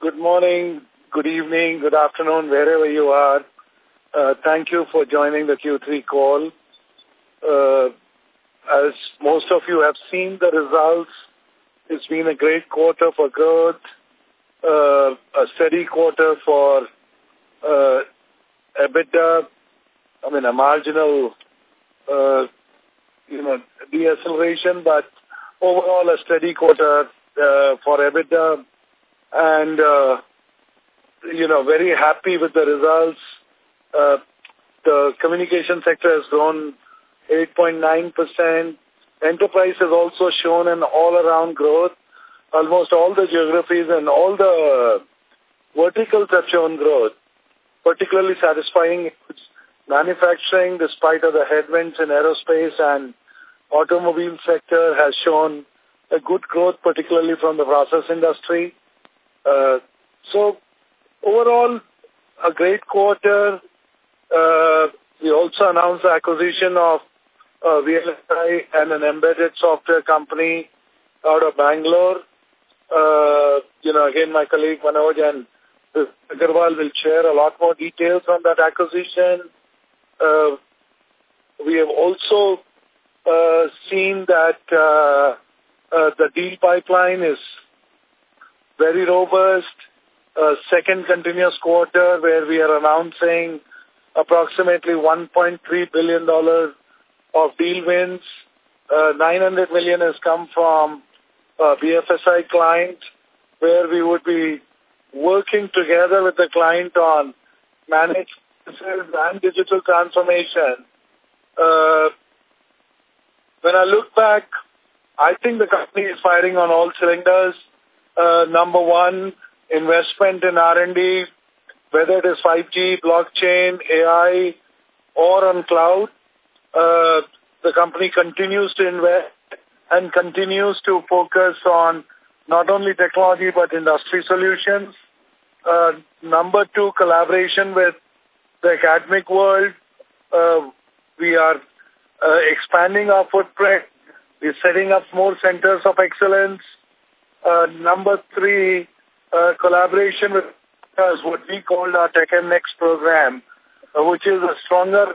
Good morning, good evening, good afternoon, wherever you are. Uh, thank you for joining the Q3 call. Uh, as most of you have seen the results, it's been a great quarter for growth, uh, a steady quarter for uh, EBITDA, I mean a marginal, uh, you know, deceleration, but overall a steady quarter uh, for EBITDA and, uh, you know, very happy with the results. Uh, the communication sector has grown 8.9%. Enterprise has also shown an all-around growth. Almost all the geographies and all the verticals have shown growth. Particularly satisfying manufacturing, despite of the headwinds in aerospace and automobile sector, has shown a good growth, particularly from the process industry. Uh, so, overall, a great quarter. Uh, we also announced the acquisition of uh, VLSI and an embedded software company out of Bangalore. Uh, you know, again, my colleague Manoj and Agarwal will share a lot more details on that acquisition. Uh, we have also uh, seen that uh, uh, the deal pipeline is very robust. Uh, second continuous quarter where we are announcing approximately $1.3 billion of deal wins. Uh, 900 million has come from uh, BFSI client where we would be working together with the client on managed services and digital transformation. Uh, when I look back, I think the company is firing on all cylinders. Uh, number one, investment in R&D, whether it is 5G, blockchain, AI, or on cloud. Uh, the company continues to invest and continues to focus on not only technology but industry solutions. Uh, number two, collaboration with the academic world. Uh, we are uh, expanding our footprint. We're setting up more centers of excellence. Uh, number three, uh, collaboration with us, what we call our Tech and Next program, uh, which is a stronger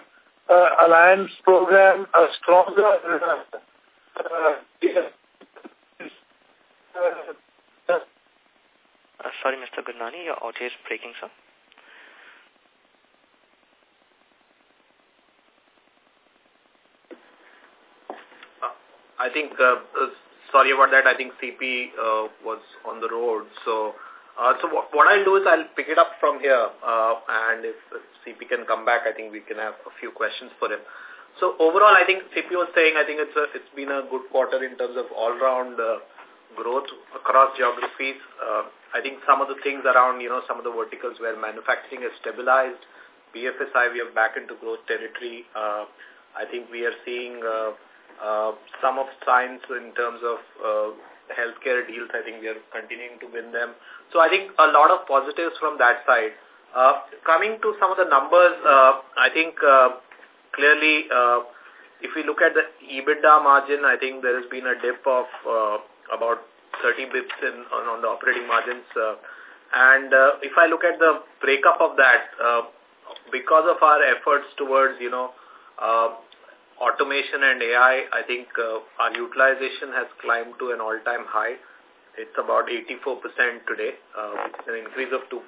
uh, alliance program, a stronger uh, uh, uh, sorry, Mr. Gurnani, your audio is breaking, sir. I think, uh, uh, sorry about that, I think CP uh, was on the road. So uh, so what, what I'll do is I'll pick it up from here, uh, and if, if CP can come back, I think we can have a few questions for him. So overall, I think CP was saying, I think it's a, it's been a good quarter in terms of all-round uh, growth across geographies. Uh, I think some of the things around, you know, some of the verticals where manufacturing is stabilized, BFSI, we are back into growth territory. Uh, I think we are seeing uh, some of signs in terms of uh, healthcare deals. I think we are continuing to win them. So I think a lot of positives from that side. Uh, coming to some of the numbers, uh, I think uh, clearly uh, if we look at the EBITDA margin, I think there has been a dip of uh, about 30 bips in, on, on the operating margins. Uh, and uh, if I look at the breakup of that, uh, because of our efforts towards, you know, uh, automation and AI, I think uh, our utilization has climbed to an all-time high. It's about 84% today, uh, an increase of 2%.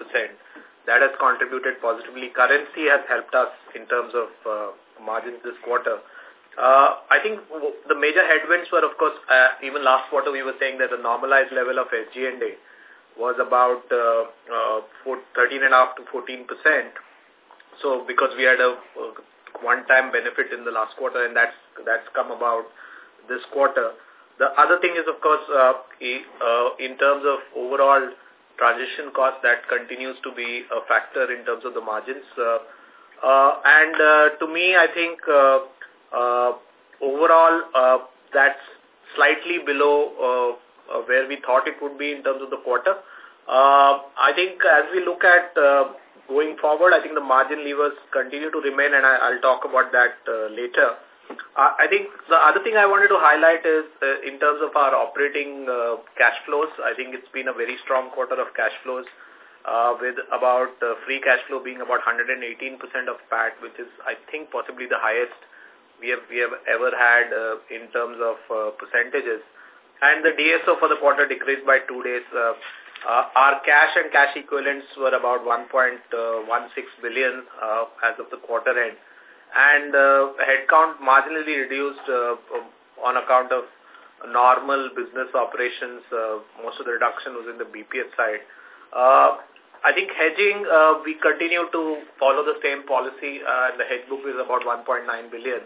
That has contributed positively. Currency has helped us in terms of uh, margins this quarter. Uh, I think the major headwinds were, of course, uh, even last quarter we were saying that the normalized level of SG&A was about uh, uh, 13.5 to 14 percent. So because we had a, a one-time benefit in the last quarter, and that's that's come about this quarter. The other thing is, of course, uh, uh, in terms of overall transition cost, that continues to be a factor in terms of the margins. Uh, uh, and uh, to me, I think uh, uh, overall uh, that's slightly below uh, uh, where we thought it would be in terms of the quarter. Uh, I think as we look at uh, going forward, I think the margin levers continue to remain, and I, will talk about that uh, later. Uh, I think the other thing I wanted to highlight is uh, in terms of our operating uh, cash flows, I think it's been a very strong quarter of cash flows uh, with about uh, free cash flow being about 118% of PAT, which is, I think, possibly the highest we have, we have ever had uh, in terms of uh, percentages. And the DSO for the quarter decreased by two days. Uh, uh, our cash and cash equivalents were about 1.16 billion uh, as of the quarter end. And uh, headcount marginally reduced uh, on account of normal business operations. Uh, most of the reduction was in the BPS side. Uh, I think hedging, uh, we continue to follow the same policy. Uh, the hedge book is about 1.9 billion.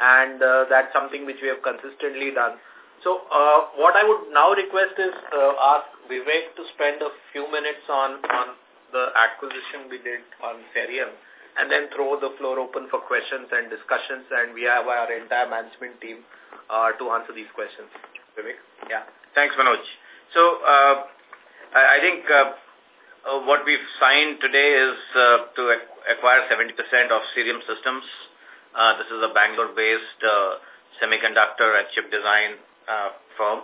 And uh, that's something which we have consistently done. So uh, what I would now request is uh, ask Vivek to spend a few minutes on, on the acquisition we did on Cerium and then throw the floor open for questions and discussions and we have our entire management team uh, to answer these questions. Vivek? Yeah. Thanks, Manoj. So uh, I, I think uh, uh, what we've signed today is uh, to acquire 70% of Cerium Systems. Uh, this is a Bangalore-based semiconductor and chip design firm.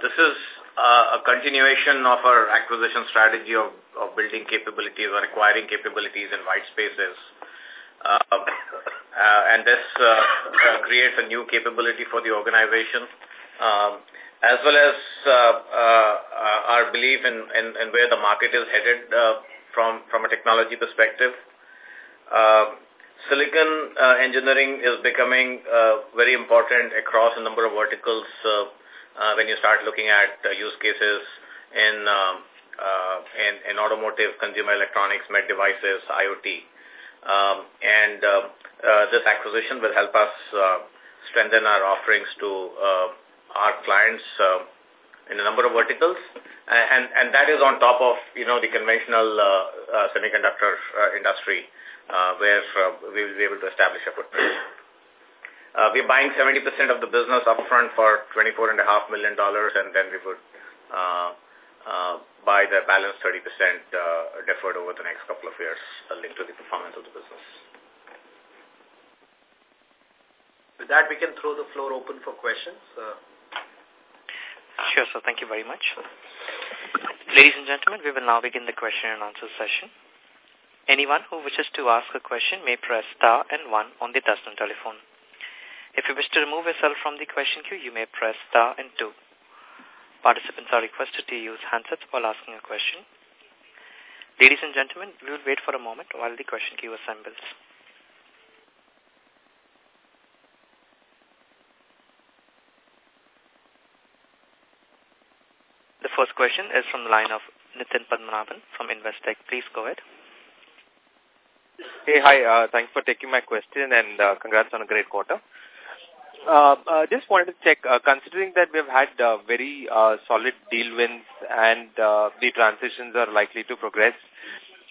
This is uh, a continuation of our acquisition strategy of, of building capabilities or acquiring capabilities in white spaces. Uh, uh, and this uh, uh, creates a new capability for the organization. Um, as well as uh, uh, our belief in, in, in, where the market is headed from, from a technology perspective. Uh, silicon engineering is becoming very important across a number of verticals when you start looking at use cases in, um, in, in automotive, consumer electronics, med devices, IoT. Um, and uh, uh, this acquisition will help us uh, strengthen our offerings to uh, our clients uh, in a number of verticals, and, and that is on top of, you know, the conventional uh, uh, semiconductor uh, industry uh, where uh, we will be able to establish a footprint. Uh, we're buying 70% of the business upfront for $24.5 million, and then we would uh, uh, buy the balance 30% uh, deferred over the next couple of years uh, linked to the performance of the business. With that, we can throw the floor open for questions. Uh, Sure, sir. Thank you very much. Ladies and gentlemen, we will now begin the question and answer session. Anyone who wishes to ask a question may press star and one on the touchtone telephone. If you wish to remove yourself from the question queue, you may press star and two. Participants are requested to use handsets while asking a question. Ladies and gentlemen, we will wait for a moment while the question queue assembles. The first question is from the line of Nitin Padmanabhan from Investec. Please go ahead. Hey, hi. Uh, thanks for taking my question and uh, congrats on a great quarter. Uh, uh, just wanted to check, uh, considering that we've had uh, very uh, solid deal wins and uh, the transitions are likely to progress,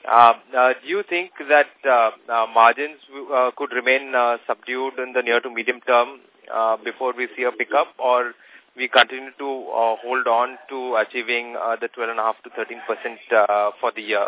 uh, uh, do you think that uh, uh, margins uh, could remain uh, subdued in the near to medium term uh, before we see a pickup or we continue to uh, hold on to achieving uh, the 12.5 to 13 percent uh, for the year?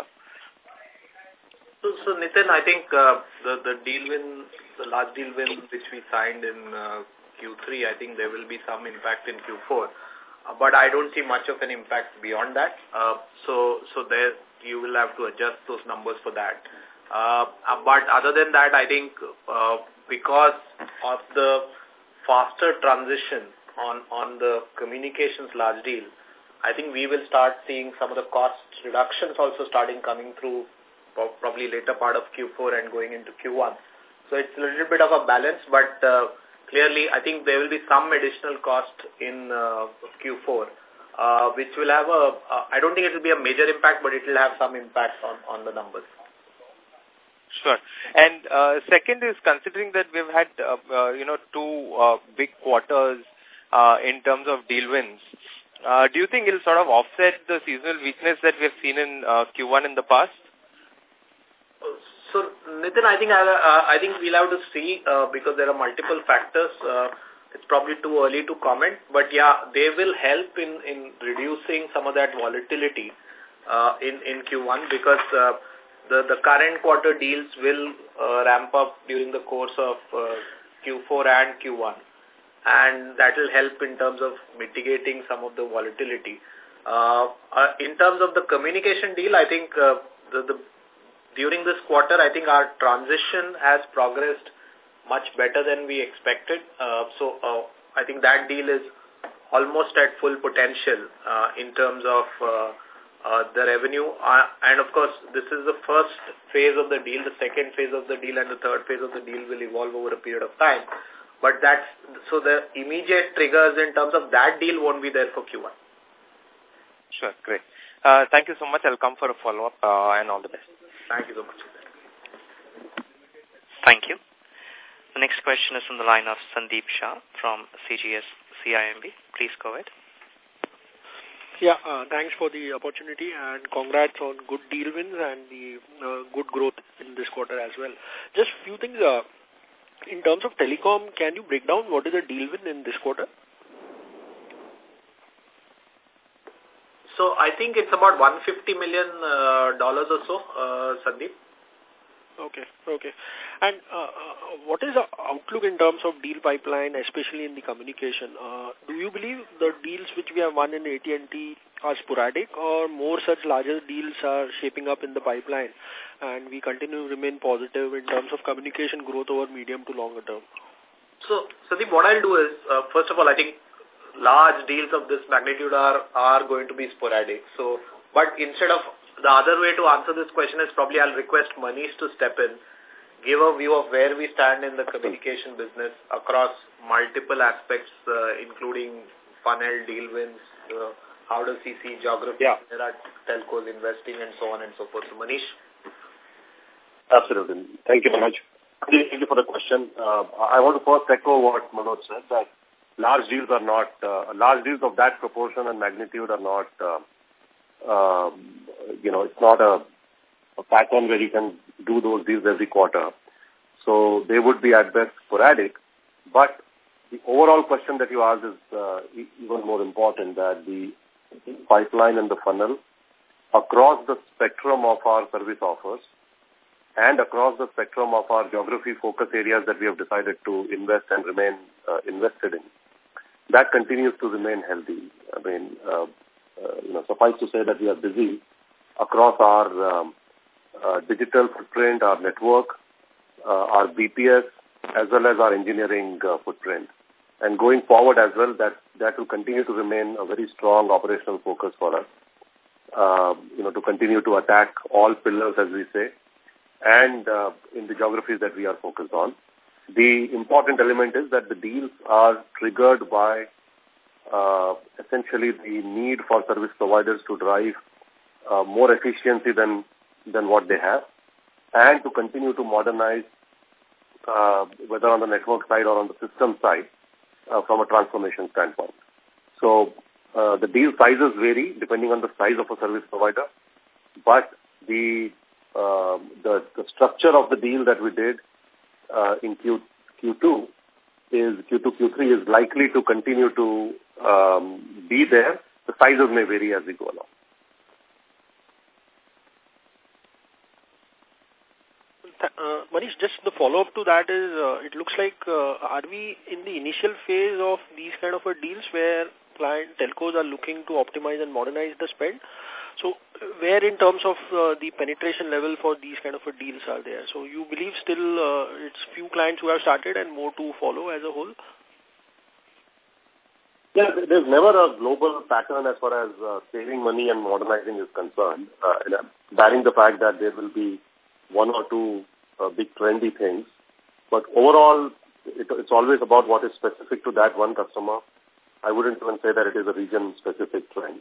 So, so Nitin, I think uh, the the deal win, the large deal win which we signed in uh, Q3, I think there will be some impact in Q4, uh, but I don't see much of an impact beyond that. Uh, so, so there you will have to adjust those numbers for that. Uh, but other than that, I think because of the faster transition on, on the communications large deal, I think we will start seeing some of the cost reductions also starting coming through probably later part of Q4 and going into Q1. So it's a little bit of a balance, but uh, clearly I think there will be some additional cost in uh, Q4, uh, which will have a, uh, I don't think it will be a major impact, but it will have some impact on, on the numbers. Sure. And uh, second is considering that we've had, uh, uh, you know, two uh, big quarters uh, in terms of deal wins. Uh, do you think it'll sort of offset the seasonal weakness that we have seen in uh, Q1 in the past? So, Nitin, I think I, uh, I think we'll have to see uh, because there are multiple factors. Uh, it's probably too early to comment, but yeah, they will help in in reducing some of that volatility uh, in in Q1 because uh, the the current quarter deals will uh, ramp up during the course of uh, Q4 and Q1. And that will help in terms of mitigating some of the volatility. Uh, uh, in terms of the communication deal, I think uh, the, the during this quarter, I think our transition has progressed much better than we expected. Uh, so uh, I think that deal is almost at full potential uh, in terms of uh, uh, the revenue. Uh, and of course, this is the first phase of the deal. The second phase of the deal and the third phase of the deal will evolve over a period of time. But that's, so the immediate triggers in terms of that deal won't be there for Q1. Sure, great. Uh, thank you so much. I'll come for a follow-up uh, and all the best. Thank you so much. Thank you. The next question is from the line of Sandeep Shah from CGS CIMB. Please go ahead. Yeah, uh, thanks for the opportunity and congrats on good deal wins and the uh, good growth in this quarter as well. Just few things. Uh, in terms of telecom, can you break down what is the deal win in this quarter? So I think it's about 150 million uh, dollars or so, uh, Sandeep. Okay, okay. And uh, uh, what is the outlook in terms of deal pipeline, especially in the communication? Uh, do you believe the deals which we have won in AT&T are sporadic or more such larger deals are shaping up in the pipeline and we continue to remain positive in terms of communication growth over medium to longer term? So, Sandeep, what I'll do is, uh, first of all, I think large deals of this magnitude are, are going to be sporadic. So, but instead of the other way to answer this question is probably I'll request Manish to step in, give a view of where we stand in the communication business across multiple aspects, uh, including funnel, deal wins, uh, how does he see geography, yeah. there are telcos investing and so on and so forth. So Manish? Absolutely. Thank you very much. Thank you for the question. Uh, I want to first echo what Manoj said, that large deals are not, uh, large deals of that proportion and magnitude are not uh, um, you know, it's not a, a pattern where you can do those deals every quarter. So they would be at best sporadic. But the overall question that you asked is uh, even more important that the pipeline and the funnel across the spectrum of our service offers and across the spectrum of our geography focus areas that we have decided to invest and remain uh, invested in. That continues to remain healthy. I mean, uh, uh, you know, suffice to say that we are busy across our um, uh, digital footprint, our network, uh, our BPS, as well as our engineering uh, footprint. And going forward as well, that, that will continue to remain a very strong operational focus for us. Uh, you know, to continue to attack all pillars, as we say, and uh, in the geographies that we are focused on. The important element is that the deals are triggered by uh, essentially the need for service providers to drive uh, more efficiency than than what they have, and to continue to modernize, uh, whether on the network side or on the system side, uh, from a transformation standpoint. So uh, the deal sizes vary depending on the size of a service provider, but the uh, the, the structure of the deal that we did uh, in Q, Q2 is Q2, Q3 is likely to continue to um, be there. The sizes may vary as we go along. Uh, Manish, just the follow-up to that is, uh, it looks like, uh, are we in the initial phase of these kind of a deals where client telcos are looking to optimize and modernize the spend? So where in terms of uh, the penetration level for these kind of deals are there? So you believe still uh, it's few clients who have started and more to follow as a whole? Yeah, there's never a global pattern as far as uh, saving money and modernizing is concerned, uh, barring the fact that there will be one or two uh, big trendy things. But overall, it, it's always about what is specific to that one customer. I wouldn't even say that it is a region-specific trend.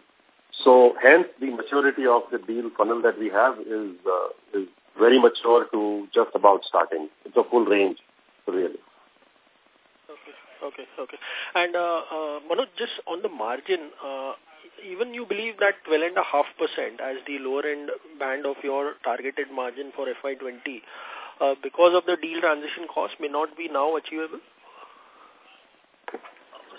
So hence the maturity of the deal funnel that we have is uh, is very mature to just about starting. It's a full range, really. Okay, okay, okay. And uh, uh, Manoj, just on the margin, uh, even you believe that 12.5% as the lower end band of your targeted margin for FY20 uh, because of the deal transition cost may not be now achievable?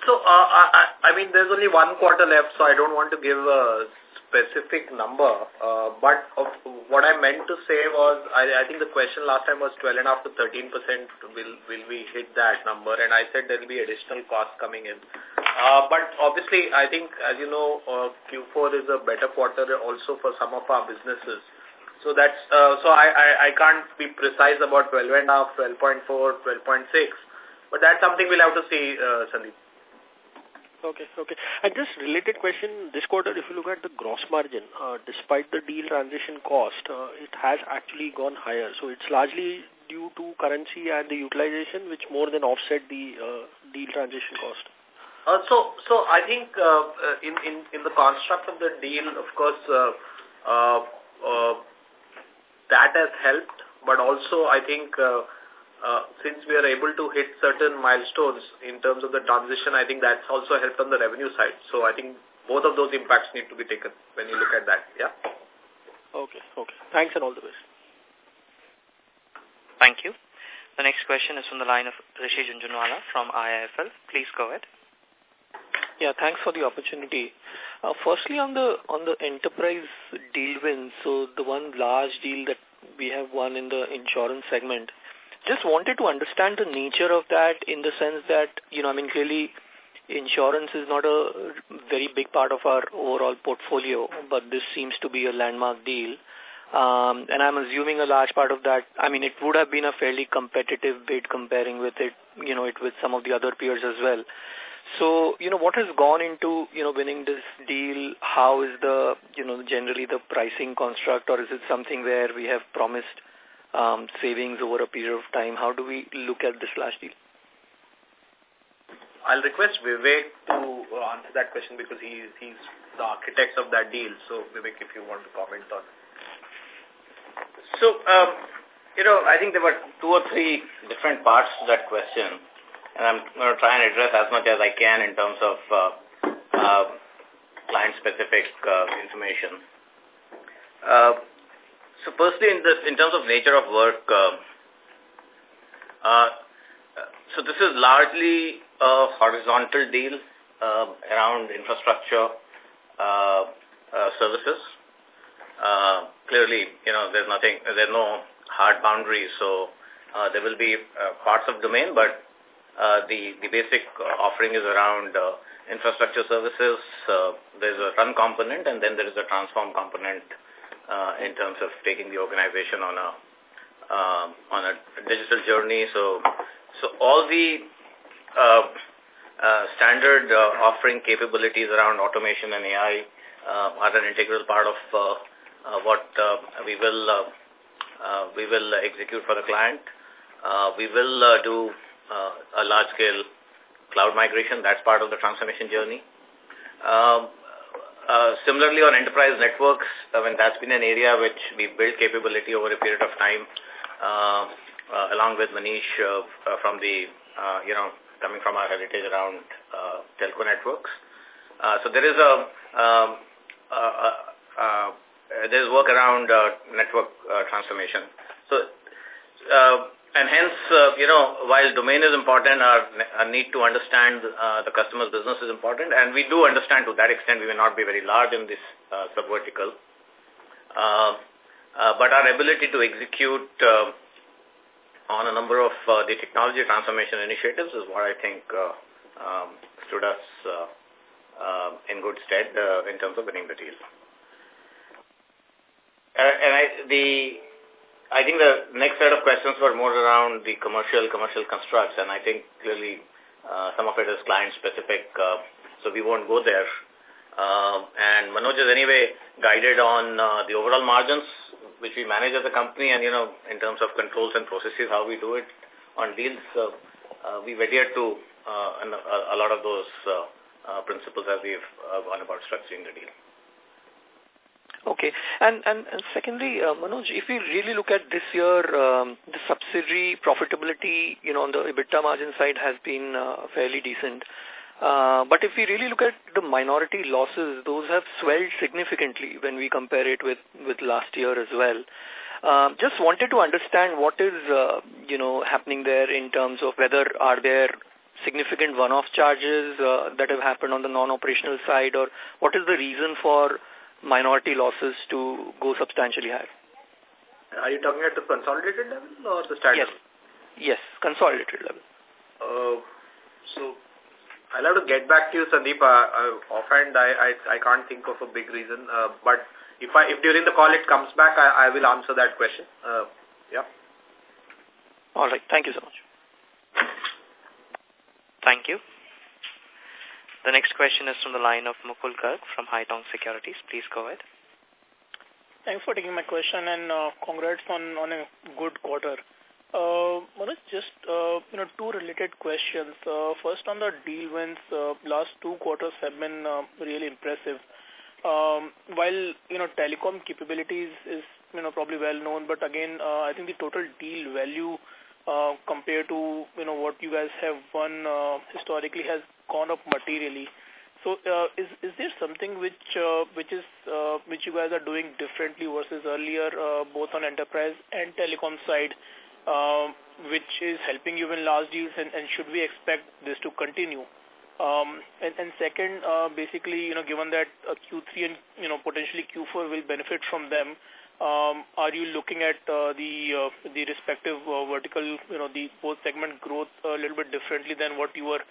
So, uh, I, I mean, there's only one quarter left, so I don't want to give a specific number, uh, but of, what I meant to say was, I, I think the question last time was 12.5 to 13 percent. Will will we hit that number? And I said there will be additional costs coming in. Uh, but obviously, I think as you know, uh, Q4 is a better quarter also for some of our businesses. So that's uh, so I, I I can't be precise about 12.5, 12.4, 12.6, but that's something we'll have to see, uh, Sandeep. Okay, okay. And just related question, this quarter, if you look at the gross margin, uh, despite the deal transition cost, uh, it has actually gone higher. So it's largely due to currency and the utilization, which more than offset the uh, deal transition cost. Uh, so, so I think uh, uh in, in, in the construct of the deal, of course, uh, uh, uh, that has helped, but also I think uh, uh, since we are able to hit certain milestones in terms of the transition, I think that's also helped on the revenue side. So I think both of those impacts need to be taken when you look at that. Yeah. Okay. Okay. Thanks and all the best. Thank you. The next question is from the line of Rishi Jhunjhunwala from IIFL. Please go ahead. Yeah, thanks for the opportunity. Uh, firstly, on the on the enterprise deal wins, so the one large deal that we have won in the insurance segment, just wanted to understand the nature of that in the sense that, you know, I mean, clearly insurance is not a very big part of our overall portfolio, but this seems to be a landmark deal. Um, and I'm assuming a large part of that, I mean, it would have been a fairly competitive bid comparing with it, you know, it with some of the other peers as well. So, you know, what has gone into, you know, winning this deal? How is the, you know, generally the pricing construct or is it something where we have promised um, savings over a period of time? How do we look at this last deal? I'll request Vivek to uh, answer that question because he, he's the architect of that deal. So, Vivek, if you want to comment on So, um, you know, I think there were two or three different parts to that question. And I'm going to try and address as much as I can in terms of uh, uh, client-specific uh, information. So firstly, in, this, in terms of nature of work, uh, uh, so this is largely a horizontal deal uh, around infrastructure uh, uh, services. Uh, clearly, you know, there's nothing, there's no hard boundaries, so there will be parts of domain, but the, the basic offering is around infrastructure services. There's a run component, and then there is a transform component uh, in terms of taking the organization on a uh, on a digital journey. So, so all the uh, uh, standard uh, offering capabilities around automation and AI uh, are an integral part of uh, uh, what uh, we will uh, uh, we will execute for the client. Uh, we will uh, do uh, a large-scale cloud migration. That's part of the transformation journey. Um, uh, similarly, on enterprise networks, I mean, that's been an area which we built capability over a period of time, uh, uh, along with Manish uh, uh, from the, uh, you know, coming from our heritage around uh, telco networks. Uh, so there is a, um, uh, uh, there is work around uh, network uh, transformation. So, uh, and hence, uh, you know, while domain is important, our, our need to understand uh, the customer's business is important, and we do understand to that extent we may not be very large in this uh, sub-vertical. Uh, uh, but our ability to execute uh, on a number of uh, the technology transformation initiatives is what I think uh, um, stood us uh, uh, in good stead uh, in terms of winning the deal. Uh, and I, the I think the next set of questions were more around the commercial, commercial constructs, and I think clearly uh, some of it is client-specific, uh, so we won't go there. Uh, and Manoj is anyway guided on uh, the overall margins, which we manage as a company, and, you know, in terms of controls and processes, how we do it on deals, uh, uh, we've adhered to uh, a, a lot of those uh, uh, principles as we've uh, gone about structuring the deal. Okay. And, and, and secondly, uh, Manoj, if we really look at this year, um, the subsidiary profitability, you know, on the EBITDA margin side has been uh, fairly decent. Uh, but if we really look at the minority losses, those have swelled significantly when we compare it with, with last year as well. Uh, just wanted to understand what is, uh, you know, happening there in terms of whether are there significant one-off charges uh, that have happened on the non-operational side or what is the reason for minority losses to go substantially higher. Are you talking at the consolidated level or the standard? Yes. Yes, consolidated level. Uh, so I'll have to get back to you, Sandeep. Uh, uh, offhand, I, I I can't think of a big reason. Uh, but if I if during the call it comes back, I, I will answer that question. Uh, yeah. All right. Thank you so much. Thank you. The next question is from the line of Mukul Garg from Haitong Securities. Please go ahead. Thanks for taking my question and uh, congrats on, on a good quarter. Uh, just uh, you know two related questions. Uh, first, on the deal wins, uh, last two quarters have been uh, really impressive. Um, while you know telecom capabilities is you know probably well known, but again, uh, I think the total deal value uh, compared to you know what you guys have won uh, historically has gone up materially. So uh, is is there something which uh, which is uh, which you guys are doing differently versus earlier, uh, both on enterprise and telecom side, uh, which is helping you win large deals, and, and should we expect this to continue? Um, and, and second, uh, basically, you know, given that uh, Q3 and you know potentially Q4 will benefit from them, um, are you looking at uh, the uh, the respective uh, vertical, you know, the both segment growth a little bit differently than what you were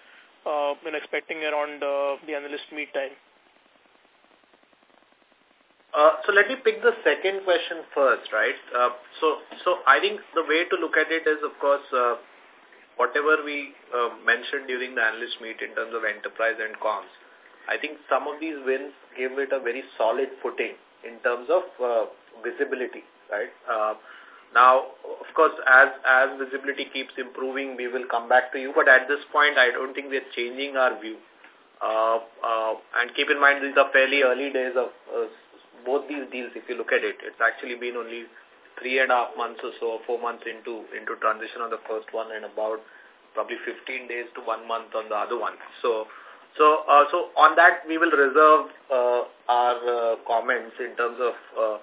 uh, been expecting around uh, the analyst meet time? Uh, so let me pick the second question first, right? Uh, so, so I think the way to look at it is, of course, uh, whatever we uh, mentioned during the analyst meet in terms of enterprise and comms, I think some of these wins gave it a very solid footing in terms of uh, visibility, right? Uh, now, of course, as, as visibility keeps improving, we will come back to you. But at this point, I don't think we're changing our view. Uh, uh, and keep in mind, these are fairly early days of uh, both these deals. If you look at it, it's actually been only three and a half months or so, four months into into transition on the first one, and about probably 15 days to one month on the other one. So, so, uh, so on that, we will reserve uh, our uh, comments in terms of uh,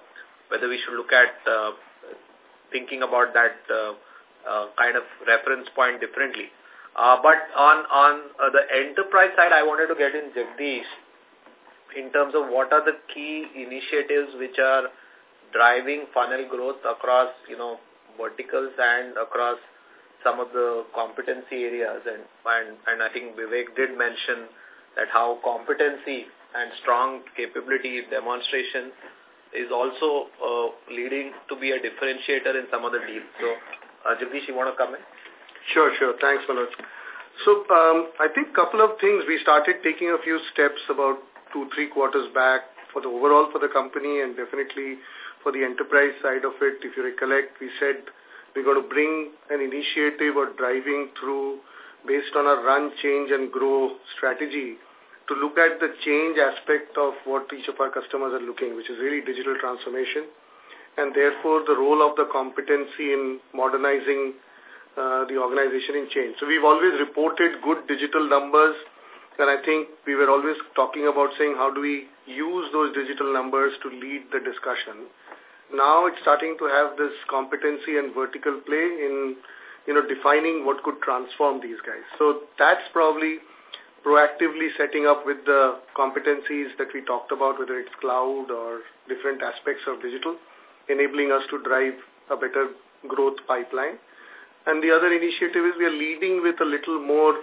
whether we should look at uh, thinking about that uh, uh, kind of reference point differently. Uh, but on on uh, the enterprise side, I wanted to get in Jagdish in terms of what are the key initiatives which are driving funnel growth across you know verticals and across some of the competency areas and and, and I think Vivek did mention that how competency and strong capability demonstration is also uh, leading to be a differentiator in some of the deals. So, uh, Jagdish, you want to come in? Sure, sure. Thanks, Manoj. So, um, I think a couple of things. We started taking a few steps about two, three quarters back for the overall for the company and definitely for the enterprise side of it. If you recollect, we said we're going to bring an initiative or driving through based on a run, change and grow strategy to look at the change aspect of what each of our customers are looking, which is really digital transformation, and therefore the role of the competency in modernizing uh, the organization in change. So we've always reported good digital numbers, and I think we were always talking about saying how do we use those digital numbers to lead the discussion. Now it's starting to have this competency and vertical play in, you know, defining what could transform these guys. So that's probably proactively setting up with the competencies that we talked about, whether it's cloud or different aspects of digital, enabling us to drive a better growth pipeline. And the other initiative is we are leading with a little more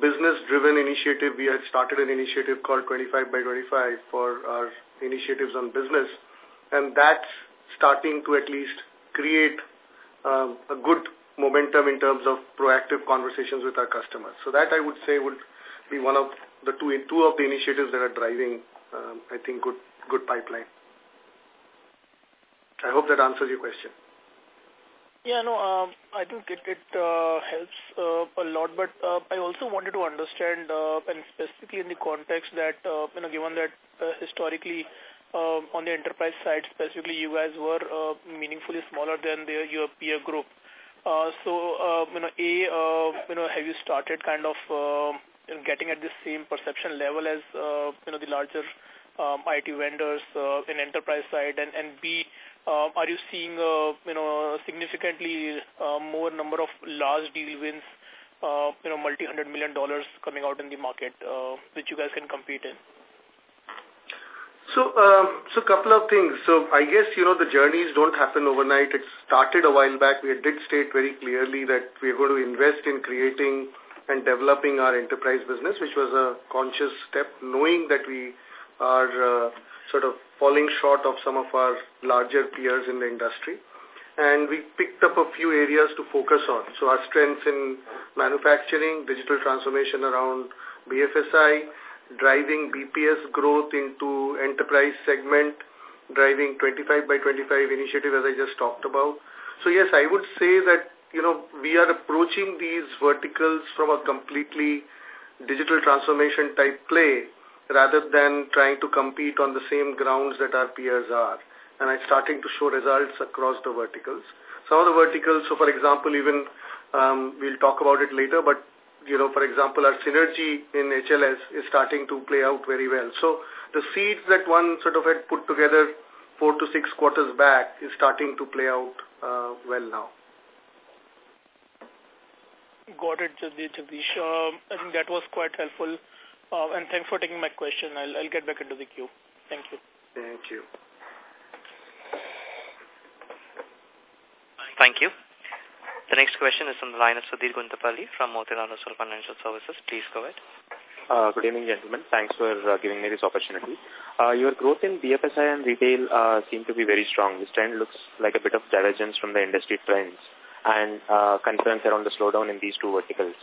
business-driven initiative. We had started an initiative called 25 by 25 for our initiatives on business. And that's starting to at least create um, a good momentum in terms of proactive conversations with our customers. So that I would say would be one of the two two of the initiatives that are driving, um, I think, good good pipeline. I hope that answers your question. Yeah, no, um, I think it, it uh, helps uh, a lot, but uh, I also wanted to understand, uh, and specifically in the context that, uh, you know, given that uh, historically uh, on the enterprise side, specifically you guys were uh, meaningfully smaller than the, your peer group. Uh, so, uh, you know, A, uh, you know, have you started kind of uh, getting at the same perception level as uh, you know the larger um, IT vendors uh, in enterprise side, and and B, uh, are you seeing uh, you know significantly uh, more number of large deal wins, uh, you know multi hundred million dollars coming out in the market, uh, which you guys can compete in? So, uh, so couple of things. So I guess, you know, the journeys don't happen overnight. It started a while back. We did state very clearly that we are going to invest in creating and developing our enterprise business, which was a conscious step, knowing that we are uh, sort of falling short of some of our larger peers in the industry. And we picked up a few areas to focus on. So our strengths in manufacturing, digital transformation around BFSI, driving BPS growth into enterprise segment, driving 25 by 25 initiative as I just talked about. So yes, I would say that, you know, we are approaching these verticals from a completely digital transformation type play rather than trying to compete on the same grounds that our peers are. And it's starting to show results across the verticals. Some of the verticals, so for example, even um, we'll talk about it later, but you know, for example, our synergy in HLS is starting to play out very well. So the seeds that one sort of had put together four to six quarters back is starting to play out uh, well now. Got it, Jagdish. Uh, I think that was quite helpful. Uh, and thanks for taking my question. I'll, I'll get back into the queue. Thank you. Thank you. Thank you. The next question is from the line of Sudhir Guntupalli from Motilal Oswal Financial Services. Please go ahead. Uh, good evening, gentlemen. Thanks for uh, giving me this opportunity. Uh, your growth in BFSI and retail uh, seem to be very strong. This trend looks like a bit of divergence from the industry trends and uh, concerns around the slowdown in these two verticals.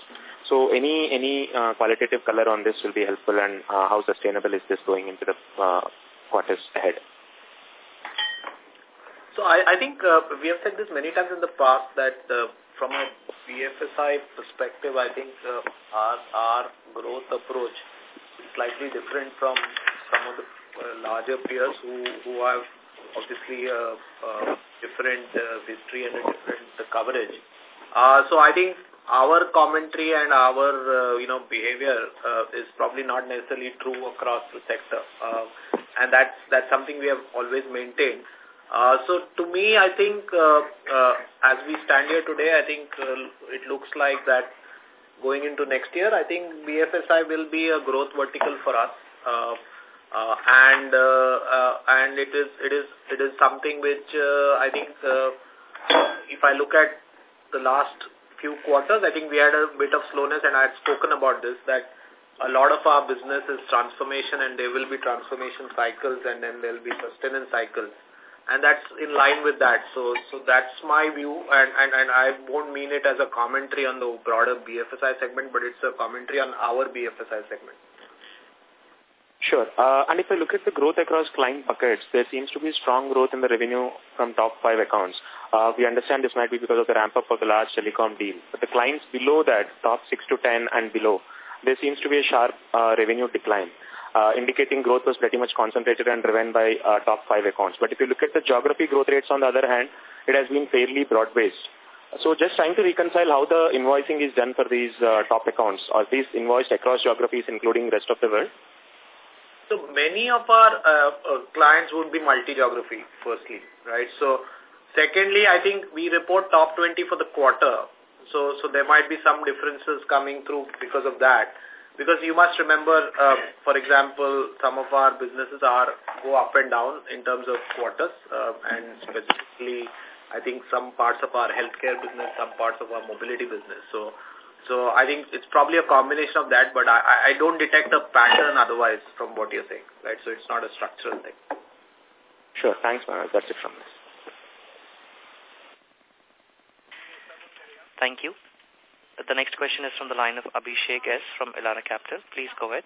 So any any uh, qualitative color on this will be helpful and uh, how sustainable is this going into the uh, quarters ahead? So I, I think uh, we have said this many times in the past that uh, from a BFSI perspective, I think uh, our, our growth approach is slightly different from some of the uh, larger peers who, who have obviously a, a different uh, history and a different uh, coverage. Uh, so I think our commentary and our uh, you know behavior uh, is probably not necessarily true across the sector, uh, and that's that's something we have always maintained. Uh, so to me, I think uh, uh, as we stand here today, I think uh, it looks like that going into next year, I think BFSI will be a growth vertical for us. Uh, and uh, uh, and it is it is it is something which uh, I think uh, if I look at the last few quarters, I think we had a bit of slowness, and I had spoken about this that a lot of our business is transformation, and there will be transformation cycles, and then there will be sustenance cycles and that's in line with that. So, so that's my view, and, and, and I won't mean it as a commentary on the broader BFSI segment, but it's a commentary on our BFSI segment. Sure. Uh, and if I look at the growth across client buckets, there seems to be strong growth in the revenue from top five accounts. Uh, we understand this might be because of the ramp-up of the large telecom deal. But the clients below that, top six to ten and below, there seems to be a sharp uh, revenue decline uh, indicating growth was pretty much concentrated and driven by uh, top five accounts. But if you look at the geography growth rates on the other hand, it has been fairly broad-based. So just trying to reconcile how the invoicing is done for these uh, top accounts. Are these invoiced across geographies, including rest of the world? So many of our uh, uh, clients would be multi-geography, firstly, right? So secondly, I think we report top 20 for the quarter. So, so there might be some differences coming through because of that. Because you must remember, uh, for example, some of our businesses are go up and down in terms of quarters, uh, and specifically, I think some parts of our healthcare business, some parts of our mobility business. So, so I think it's probably a combination of that, but I, I don't detect a pattern otherwise from what you're saying, right? So it's not a structural thing. Sure. Thanks, Manoj. That's it from us. Thank you. The next question is from the line of Abhishek S. from Elara Capital. Please go ahead.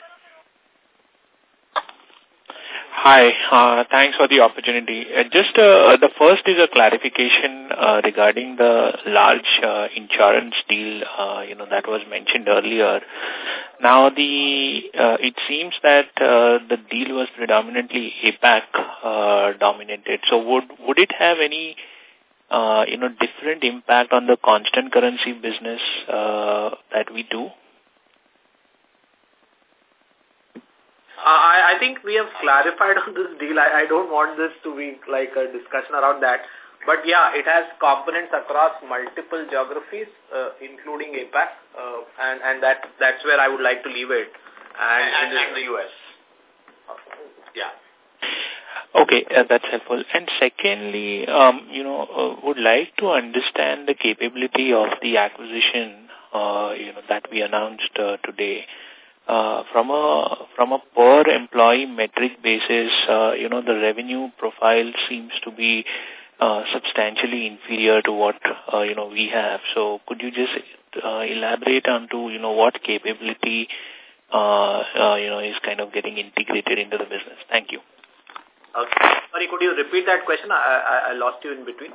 Hi, uh, thanks for the opportunity. Uh, just uh, the first is a clarification uh, regarding the large uh, insurance deal, uh, you know, that was mentioned earlier. Now, the uh, it seems that uh, the deal was predominantly APAC uh, dominated. So, would would it have any uh, you know, different impact on the constant currency business uh, that we do? I, I think we have clarified on this deal. I, I don't want this to be like a discussion around that. But yeah, it has components across multiple geographies, uh, including APAC, uh, and, and that, that's where I would like to leave it. And, and, and the U.S. Yeah. Okay, uh, that's helpful. And secondly, um, you know, uh, would like to understand the capability of the acquisition, uh, you know, that we announced uh, today. Uh, from a from a per employee metric basis, uh, you know, the revenue profile seems to be uh, substantially inferior to what, uh, you know, we have. So could you just uh, elaborate onto, you know, what capability, uh, uh, you know, is kind of getting integrated into the business? Thank you. Okay. Sorry, could you repeat that question? I, I, I lost you in between.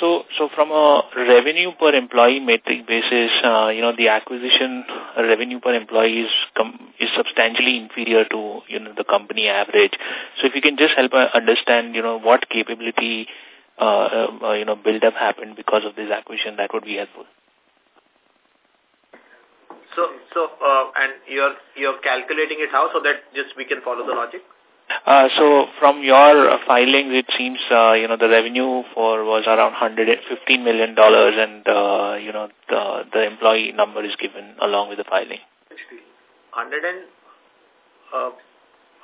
So, so from a revenue per employee metric basis, uh, you know, the acquisition revenue per employee is is substantially inferior to, you know, the company average. So if you can just help uh, understand, you know, what capability, uh, uh, you know, build up happened because of this acquisition, that would be helpful. So, so, uh, and you're, you're calculating it how so that just we can follow the logic? Uh, so from your uh, filings, it seems, uh, you know, the revenue for was around $115 million and, uh, you know, the, the employee number is given along with the filing. 100 and, uh,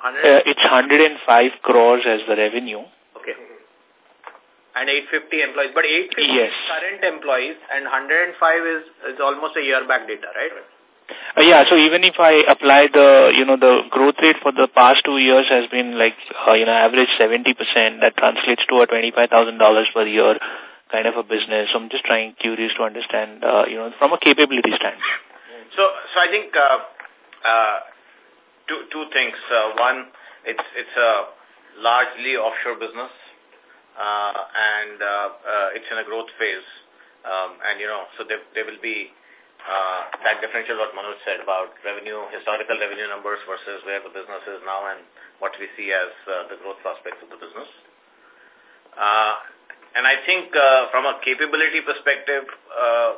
100 uh, it's 105 crores as the revenue. Okay. And 850 employees. But 850 yes. current employees and 105 is, is almost a year back data, right? Uh, yeah, so even if I apply the, you know, the growth rate for the past two years has been like, uh, you know, average 70%, that translates to a $25,000 per year kind of a business. So I'm just trying, curious to understand, uh, you know, from a capability standpoint. So, so I think uh, uh, two two things. Uh, one, it's it's a largely offshore business, uh, and uh, uh, it's in a growth phase, um, and you know, so there there will be uh, that differential what Manoj said about revenue, historical revenue numbers versus where the business is now and what we see as uh, the growth prospects of the business. Uh, and I think uh, from a capability perspective, uh,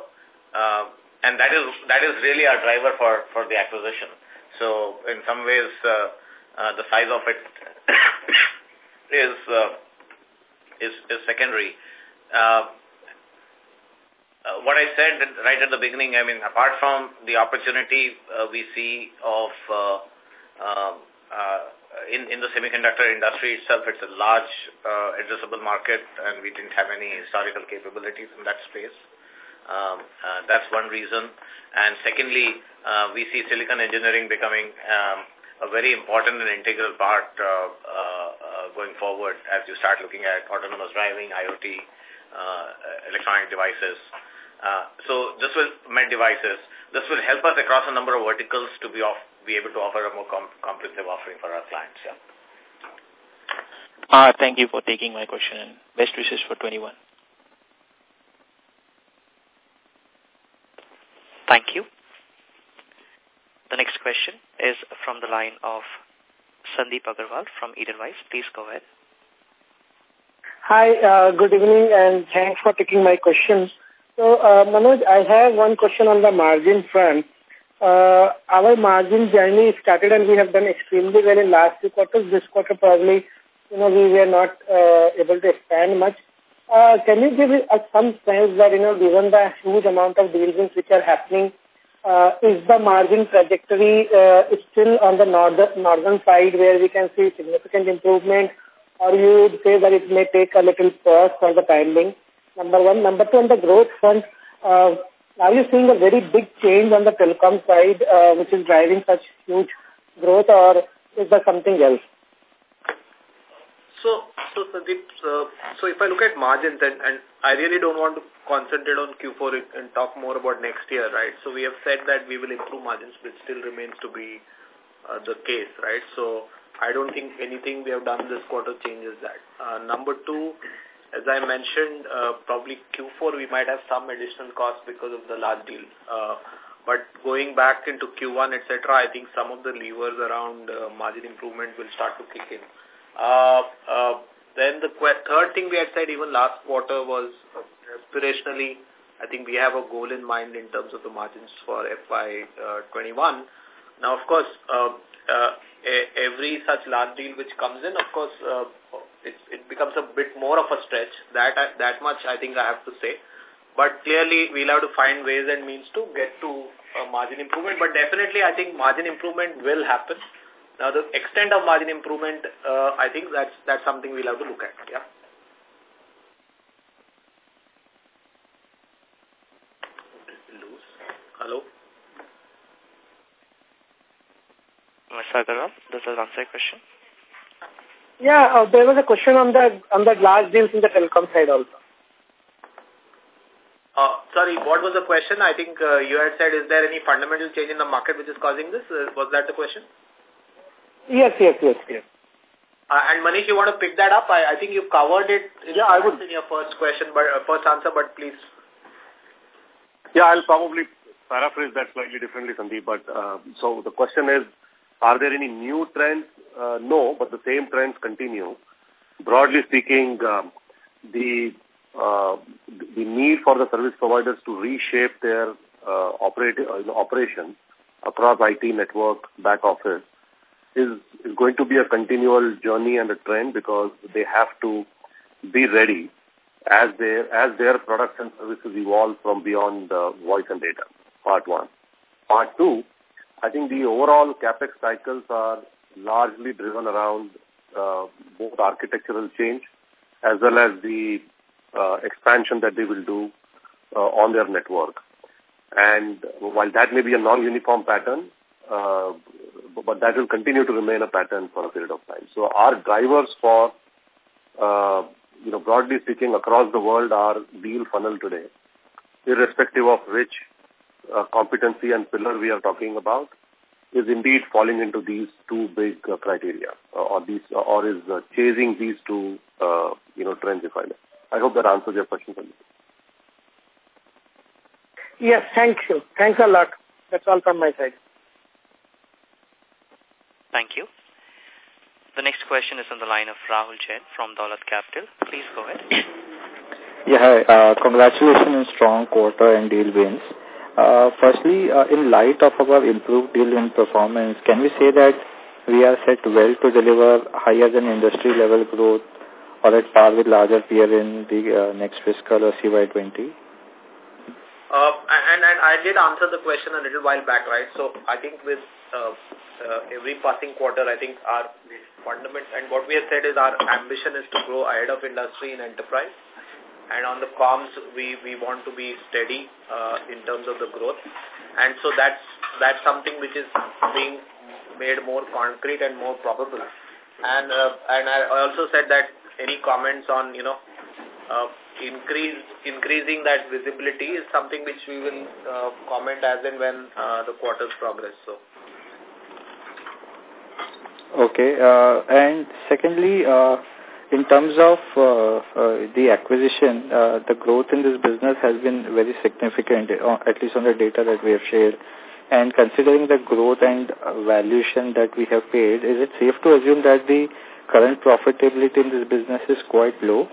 uh, and that is that is really our driver for for the acquisition. So in some ways, uh, uh, the size of it is uh, is is secondary. Uh, uh, what I said right at the beginning, I mean, apart from the opportunity uh, we see of uh, um, uh, in, in the semiconductor industry itself, it's a large uh, addressable market and we didn't have any historical capabilities in that space. Um, uh, that's one reason. And secondly, uh, we see silicon engineering becoming um, a very important and integral part uh, uh, uh, going forward as you start looking at autonomous driving, IoT, uh, electronic devices. Uh, so this will med devices. This will help us across a number of verticals to be off, be able to offer a more com comprehensive offering for our clients. Yeah. Uh, thank you for taking my question and best wishes for 21. Thank you. The next question is from the line of Sandeep Agarwal from Edelweiss. Please go ahead. Hi, uh, good evening and thanks for taking my question. So, uh, Manoj, I have one question on the margin front. Uh, our margin journey started and we have done extremely well in last two quarters. This quarter probably, you know, we were not uh, able to expand much. Uh, can you give us some sense that, you know, given the huge amount of deals which are happening, uh, is the margin trajectory uh, still on the northern, northern side where we can see significant improvement or you would say that it may take a little pause for the time being? Number one. Number two, on the growth front, uh, are you seeing a very big change on the telecom side uh, which is driving such huge growth or is there something else? So, so Sandeep, uh, so if I look at margins and, and I really don't want to concentrate on Q4 and talk more about next year, right? So we have said that we will improve margins, which still remains to be uh, the case, right? So I don't think anything we have done this quarter changes that. Uh, number two, as I mentioned, uh, probably Q4 we might have some additional costs because of the large deal. Uh, but going back into Q1, etc., I think some of the levers around uh, margin improvement will start to kick in. Uh, uh, then the third thing we had said even last quarter was aspirationally, I think we have a goal in mind in terms of the margins for FY21. Uh, now, of course, uh, uh, every such large deal which comes in, of course, it, it becomes a bit more of a stretch. That that much I think I have to say. But clearly, we'll have to find ways and means to get to a margin improvement. But definitely, I think margin improvement will happen. Now, the extent of margin improvement, uh, I think that's that's something we'll have to look at. Yeah. Hello. Mr. Agarwal, does that answer your question? Yeah, uh, there was a question on the on the large deals in the telecom side also. Uh, sorry, what was the question? I think uh, you had said, is there any fundamental change in the market which is causing this? Uh, was that the question? Yes, yes, yes, yes. Uh, and Manish, you want to pick that up? I, I think you covered it in, yeah, I would. in your first question, but uh, first answer, but please. Yeah, I'll probably paraphrase that slightly differently, Sandeep. But uh, so the question is, are there any new trends? Uh, no, but the same trends continue. Broadly speaking, um, the uh, the need for the service providers to reshape their uh, operate, uh, operation across IT network, back office, is, is going to be a continual journey and a trend because they have to be ready as their, as their products and services evolve from beyond uh, voice and data, part one. Part two, I think the overall capex cycles are largely driven around uh, both architectural change as well as the uh, expansion that they will do uh, on their network. And while that may be a non-uniform pattern, uh, but that will continue to remain a pattern for a period of time. So our drivers for, uh, you know, broadly speaking, across the world are deal funnel today, irrespective of which uh, competency and pillar we are talking about, is indeed falling into these two big uh, criteria, uh, or these, or is uh, chasing these two, uh, you know, trends, if I may. I hope that answers your question. Yes, thank you. Thanks a lot. That's all from my side. Thank you. The next question is on the line of Rahul Jain from Dolat Capital. Please go ahead. Yeah, hi. Uh, congratulations on strong quarter and deal wins. Uh, firstly, uh, in light of our improved deal win performance, can we say that we are set well to deliver higher than industry level growth or at par with larger peer in the uh, next fiscal or CY20? Uh, and, and I did answer the question a little while back, right? So I think with uh, uh, every passing quarter, I think our fundament and what we have said is our ambition is to grow ahead of industry in enterprise. And on the comms, we, we want to be steady uh, in terms of the growth. And so that's, that's something which is being made more concrete and more probable. And, uh, and I also said that any comments on, you know, uh, increase increasing that visibility is something which we will uh, comment as and when uh, the quarters progress. So. Okay. Uh, and secondly, uh, in terms of uh, uh, the acquisition, uh, the growth in this business has been very significant, uh, at least on the data that we have shared. And considering the growth and valuation that we have paid, is it safe to assume that the current profitability in this business is quite low?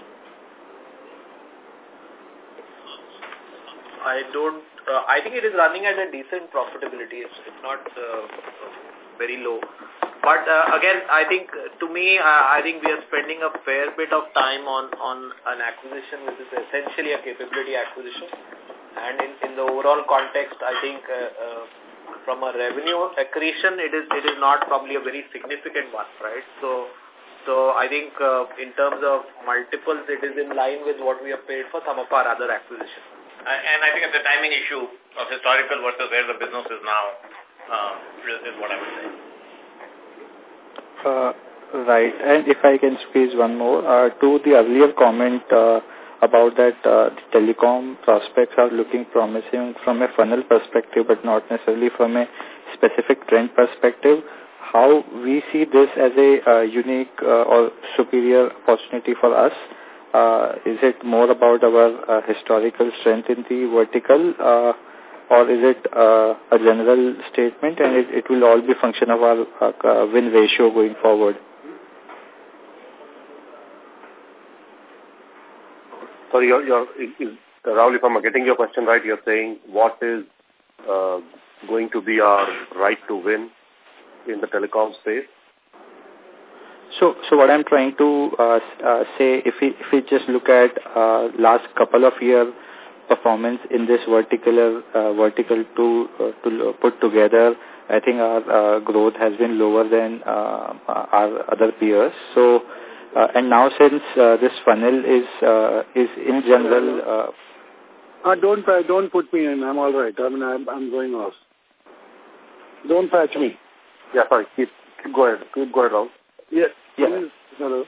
I don't, uh, I think it is running at a decent profitability. It's, it's not uh, very low. But uh, again, I think to me, uh, I think we are spending a fair bit of time on, on an acquisition which is essentially a capability acquisition. And in, in the overall context, I think uh, uh, from a revenue accretion, it is it is not probably a very significant one, right? So so I think uh, in terms of multiples, it is in line with what we have paid for some of our other acquisitions. And I think it's a timing issue of historical versus where the business is now uh, is what I would say. Uh, right. And if I can squeeze one more, uh, to the earlier comment uh, about that uh, the telecom prospects are looking promising from a funnel perspective, but not necessarily from a specific trend perspective how we see this as a uh, unique uh, or superior opportunity for us. Uh, is it more about our uh, historical strength in the vertical uh, or is it uh, a general statement and it, it will all be function of our uh, win ratio going forward? Sorry, you're, you're, is, Rahul, if I'm getting your question right, you're saying what is uh, going to be our right to win in the telecom space? So, so what I'm trying to uh, uh, say, if we if we just look at uh, last couple of year performance in this vertical uh, vertical to uh, to put together I think our uh, growth has been lower than uh, our other peers. So, uh, and now since uh, this funnel is uh, is in general. Uh, uh, don't uh, don't put me in. I'm all right. I mean, I'm I'm going off. Don't patch me. Yeah, sorry. Keep, keep go ahead. Keep go ahead, Rahul. Yeah. Yeah. Hello.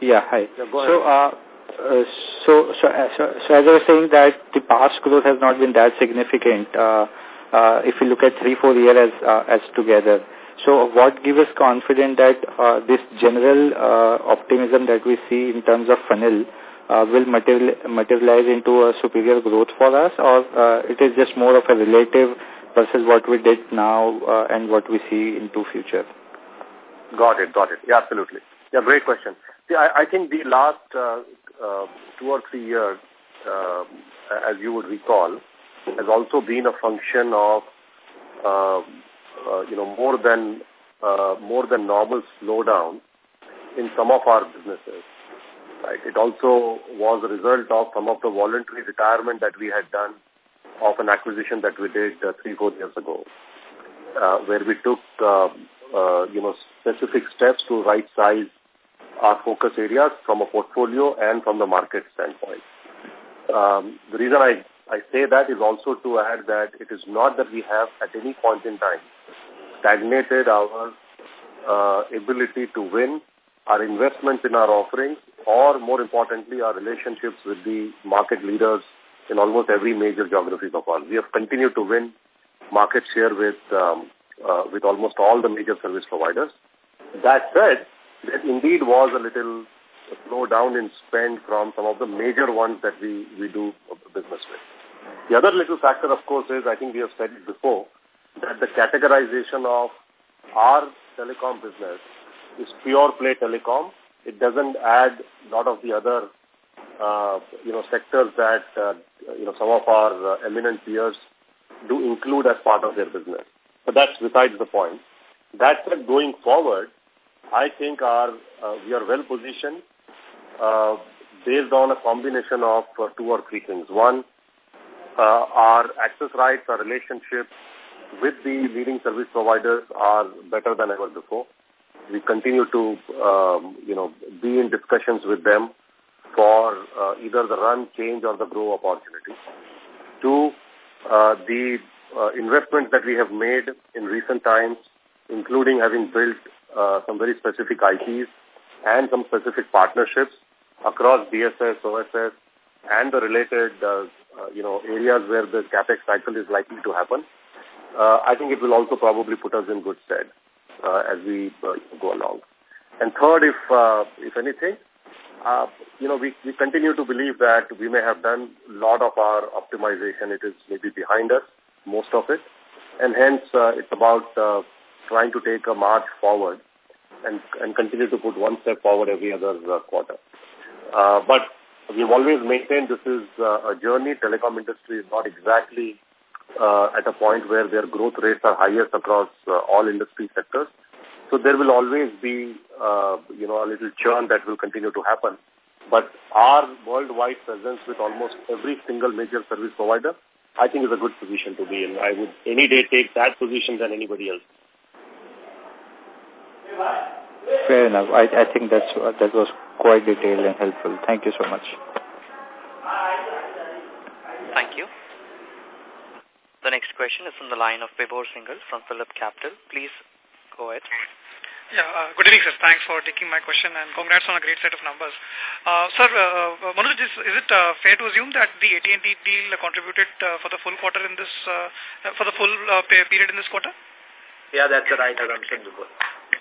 Yeah, hi. Yeah, go ahead. So, uh, uh, so, so, uh, so, so as I was saying that the past growth has not been that significant, uh, uh, if you look at three, four years as, uh, as together. So what gives us confidence that uh, this general uh, optimism that we see in terms of funnel uh, will materialize into a superior growth for us or uh, it is just more of a relative versus what we did now uh, and what we see into future? Got it, got it. Yeah, absolutely. Yeah, great question. See, I, I think the last uh, uh, two or three years, uh, as you would recall, has also been a function of, uh, uh, you know, more than uh, more than normal slowdown in some of our businesses. Right. It also was a result of some of the voluntary retirement that we had done of an acquisition that we did uh, three, four years ago, uh, where we took, uh, uh, you know, specific steps to right size our focus areas from a portfolio and from the market standpoint. Um, the reason I, I say that is also to add that it is not that we have at any point in time stagnated our uh, ability to win, our investments in our offerings, or more importantly, our relationships with the market leaders in almost every major geography of ours. We have continued to win market share with um, uh, with almost all the major service providers. That said, there indeed was a little slowdown in spend from some of the major ones that we, we do business with. The other little factor, of course, is, I think we have said it before, that the categorization of our telecom business is pure play telecom. It doesn't add a lot of the other, uh, you know, sectors that, uh, you know, some of our uh, eminent peers do include as part of their business. But that's besides the point. That said, going forward, I think our uh, we are well positioned uh, based on a combination of uh, two or three things. One, uh, our access rights, our relationship with the leading service providers are better than ever before. We continue to, um, you know, be in discussions with them for uh, either the run, change, or the grow opportunity. Two, uh, the investments that we have made in recent times, including having built uh, some very specific IPs and some specific partnerships across BSS, OSS, and the related, uh, uh, you know, areas where the capex cycle is likely to happen. Uh, I think it will also probably put us in good stead uh, as we uh, go along. And third, if uh, if anything, uh, you know, we, we continue to believe that we may have done a lot of our optimization. It is maybe behind us, most of it. And hence, uh, it's about uh, trying to take a march forward and, and continue to put one step forward every other uh, quarter. Uh, but we've always maintained this is uh, a journey. Telecom industry is not exactly uh, at a point where their growth rates are highest across uh, all industry sectors. So there will always be, uh, you know, a little churn that will continue to happen. But our worldwide presence with almost every single major service provider, I think is a good position to be in. I would any day take that position than anybody else. Fair enough. I, I think that's that was quite detailed and helpful. Thank you so much. Thank you. The next question is from the line of Vibhor Singhal from Phillip Capital. Please go ahead. Yeah, uh, good evening, sir. Thanks for taking my question and congrats on a great set of numbers. Uh, sir, uh, Manoj, is, is it uh, fair to assume that the AT&T deal contributed uh, for the full quarter in this, uh, for the full uh, period in this quarter? Yeah, that's the right assumption, Vibhor.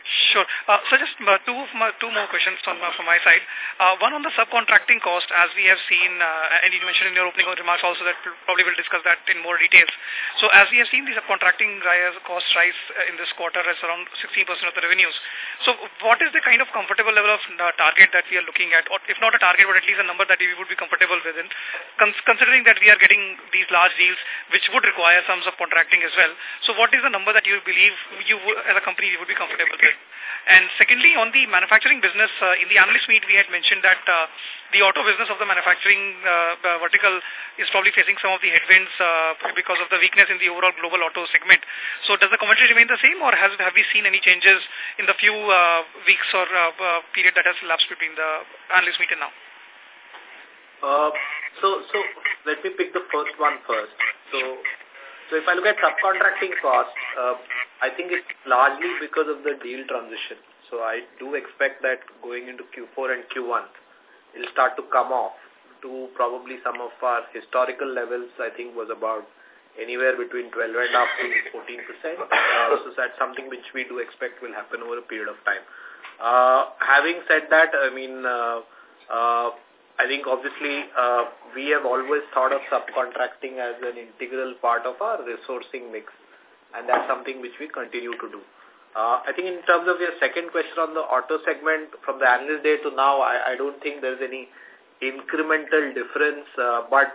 Sure. Uh, so just uh, two, two more questions from, uh, from my side. Uh, one on the subcontracting cost, as we have seen, uh, and you mentioned in your opening remarks also that probably we'll discuss that in more details. So as we have seen the subcontracting cost rise uh, in this quarter is around 16% of the revenues. So what is the kind of comfortable level of target that we are looking at, or if not a target, but at least a number that we would be comfortable within, cons considering that we are getting these large deals, which would require some subcontracting as well. So what is the number that you believe you as a company you would be comfortable with? And secondly, on the manufacturing business, uh, in the analyst meet, we had mentioned that uh, the auto business of the manufacturing uh, vertical is probably facing some of the headwinds uh, because of the weakness in the overall global auto segment. So does the commentary remain the same or has, have we seen any changes in the few uh, weeks or uh, uh, period that has elapsed between the analyst meet and now? Uh, so, so let me pick the first one first. So so if I look at subcontracting costs, uh, I think it's largely because of the deal transition. So I do expect that going into Q4 and Q1, it'll start to come off to probably some of our historical levels, I think was about anywhere between 12 and up to 14 percent. Uh, so that's something which we do expect will happen over a period of time. Uh, having said that, I mean, uh, uh, I think obviously uh, we have always thought of subcontracting as an integral part of our resourcing mix and that's something which we continue to do. Uh, I think in terms of your second question on the auto segment, from the analyst day to now, I, I don't think there's any incremental difference, uh, but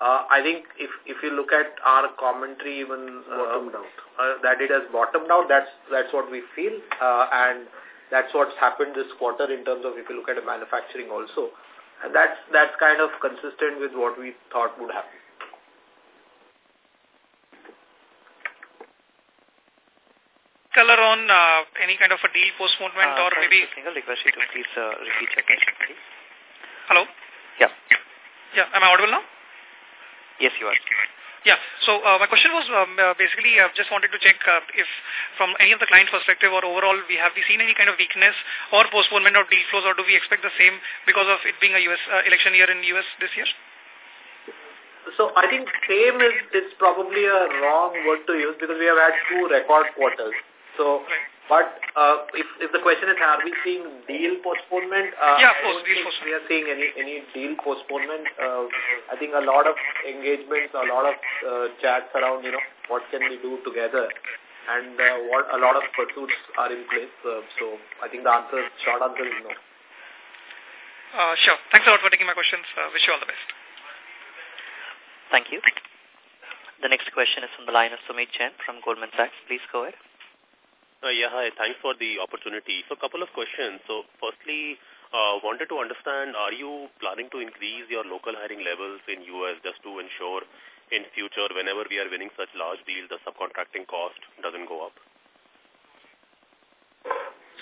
uh, I think if if you look at our commentary, even uh, bottomed out, uh, that it has bottomed out. That's that's what we feel, uh, and that's what's happened this quarter in terms of if you look at the manufacturing also. And that's, that's kind of consistent with what we thought would happen. Color on uh, any kind of a deal postponement uh, or maybe... Single request you to please uh, repeat your question, please. Hello? Yeah. Yeah, am I audible now? Yes, you are. Yeah. So uh, my question was um, uh, basically I uh, just wanted to check uh, if from any of the client perspective or overall we have we seen any kind of weakness or postponement of deal flows or do we expect the same because of it being a US uh, election year in US this year? So I think same is, is probably a wrong word to use because we have had two record quarters. So right. But uh, if, if the question is, are we seeing deal postponement? Uh, yeah, post, deal postponement. We are seeing any, any deal postponement. Uh, I think a lot of engagements, a lot of uh, chats around, you know, what can we do together? And uh, what a lot of pursuits are in place. Uh, so I think the answer, short answer is no. Uh, sure. Thanks a lot for taking my questions. Uh, wish you all the best. Thank you. The next question is from the line of Sumit Jain from Goldman Sachs. Please go ahead. Uh, yeah, hi. Thanks for the opportunity. So a couple of questions. So firstly, uh, wanted to understand, are you planning to increase your local hiring levels in U.S. just to ensure in future, whenever we are winning such large deals, the subcontracting cost doesn't go up?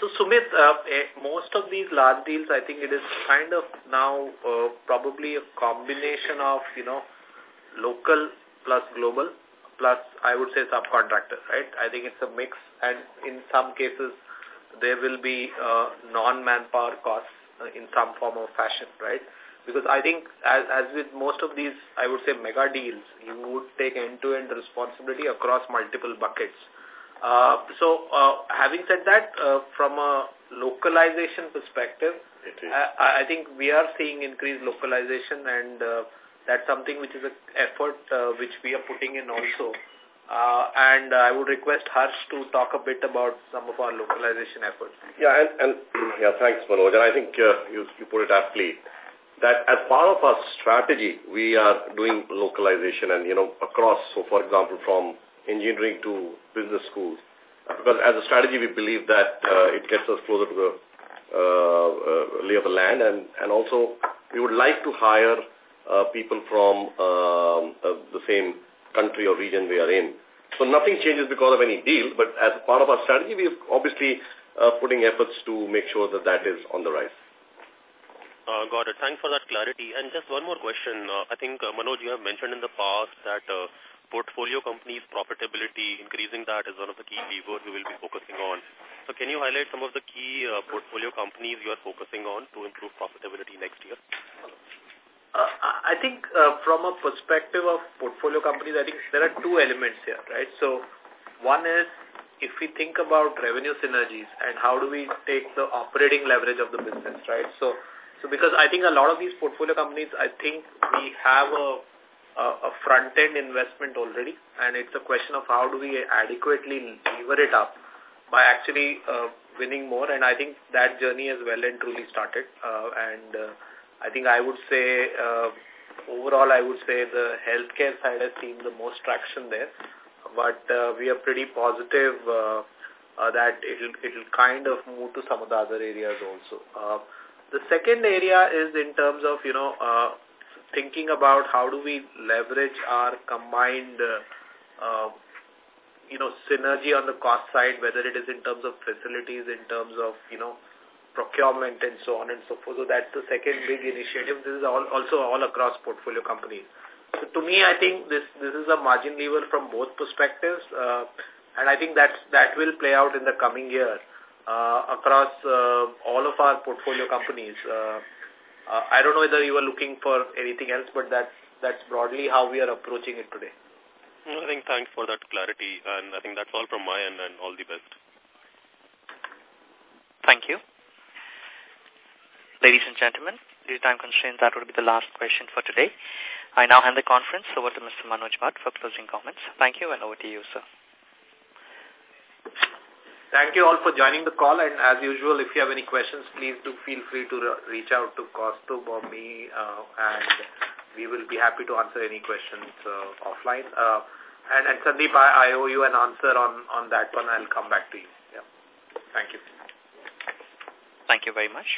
So, Sumit, uh, eh, most of these large deals, I think it is kind of now uh, probably a combination of, you know, local plus global plus I would say subcontractor, right? I think it's a mix and in some cases there will be uh, non-manpower costs uh, in some form or fashion, right? Because I think as, as with most of these, I would say mega deals, you would take end-to-end -end responsibility across multiple buckets. Uh, so uh, having said that, uh, from a localization perspective, I, I think we are seeing increased localization and uh, that's something which is an effort uh, which we are putting in also. Uh, and I would request Harsh to talk a bit about some of our localization efforts. Yeah, and, and yeah, thanks, Manoj. And I think uh, you, you put it aptly that as part of our strategy, we are doing localization and, you know, across, so for example, from engineering to business schools. Because as a strategy, we believe that uh, it gets us closer to the uh, uh, lay of the land and, and also we would like to hire uh, people from um, uh, the same country or region we are in. So nothing changes because of any deal, but as part of our strategy, we are obviously uh, putting efforts to make sure that that is on the rise. Uh, got it. Thanks for that clarity. And just one more question. Uh, I think, uh, Manoj, you have mentioned in the past that uh, portfolio companies' profitability, increasing that is one of the key levers we will be focusing on. So can you highlight some of the key uh, portfolio companies you are focusing on to improve profitability next year? Uh, I think uh, from a perspective of portfolio companies, I think there are two elements here, right? So one is if we think about revenue synergies and how do we take the operating leverage of the business, right? So, so because I think a lot of these portfolio companies, I think we have a, a, a front-end investment already and it's a question of how do we adequately lever it up by actually uh, winning more and I think that journey has well and truly started uh, and uh, I think I would say, uh, overall, I would say the healthcare side has seen the most traction there. But uh, we are pretty positive uh, uh, that it'll, it'll kind of move to some of the other areas also. Uh, the second area is in terms of, you know, uh, thinking about how do we leverage our combined, uh, uh, you know, synergy on the cost side, whether it is in terms of facilities, in terms of, you know, procurement and so on and so forth. So that's the second big initiative. This is all, also all across portfolio companies. So to me, I think this this is a margin lever from both perspectives, uh, and I think that's that will play out in the coming year uh, across uh, all of our portfolio companies. Uh, uh, I don't know whether you are looking for anything else, but that's that's broadly how we are approaching it today. I think thanks for that clarity, and I think that's all from my end, and all the best. Thank you. Ladies and gentlemen, due to time constraints, that would be the last question for today. I now hand the conference over to Mr. Manoj Bhat for closing comments. Thank you, and over to you, sir. Thank you all for joining the call, and as usual, if you have any questions, please do feel free to reach out to Kaustubh or me, uh, and we will be happy to answer any questions uh, offline. Uh, and, and Sandeep, I, I owe you an answer on, on that one. I'll come back to you. Yeah. Thank you. Thank you very much.